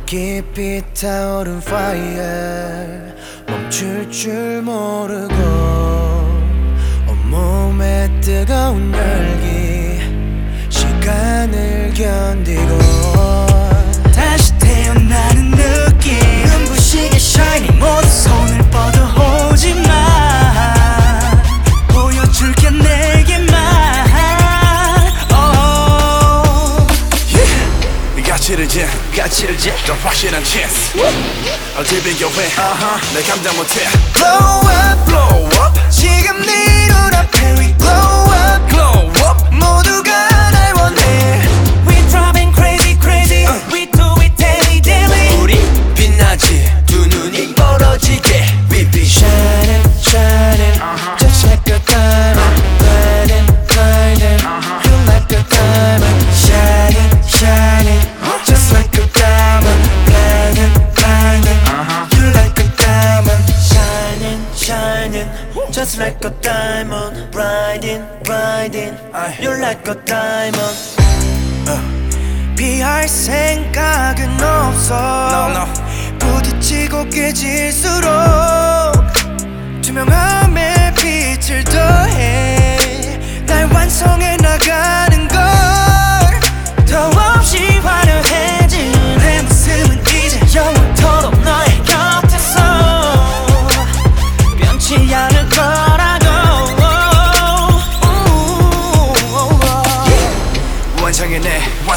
저 깊이 타오른 fire 멈출 줄 모르고 온몸에 뜨거운 열기 시간을 견디고 가치를 재 가치를 재더 확실한 chance. 어딜 비교해 내 감당 못해. Glow up Blow up. 지금 네 Just like a diamond Brighting brighting You're like a diamond 피할 생각은 없어 No, no. 부딪히고 깨질수록 투명함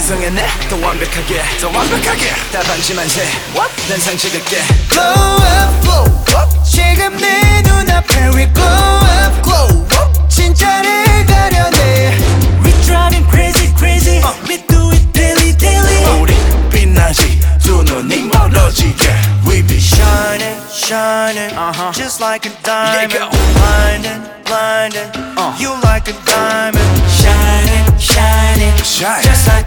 완성해내 완성해내 더 완벽하게 더 완벽하게 다 반지만 세난 상식을게 Glow up, glow up 지금 네 눈앞에 we glow up, glow up 진짜를 가려내 We driving crazy crazy We do it daily daily 우리 빛나지 두 눈이 멀어지게 We be Shining, shining, just like a diamond Yeah, go. Blinding, blinding, Uh. you like a diamond Shining shining Shine Just like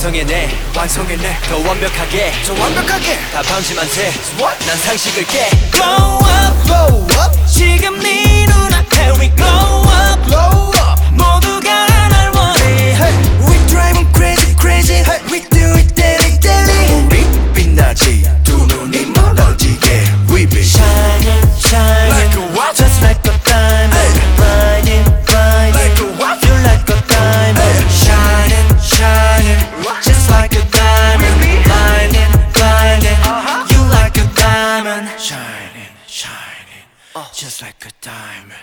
완성해내 완성해내. 더 완벽하게 더 완벽하게. 다 방심한 세난 상식을 깨. Glow up Glow up, 지금 네 눈앞에 we Shining shining just like a diamond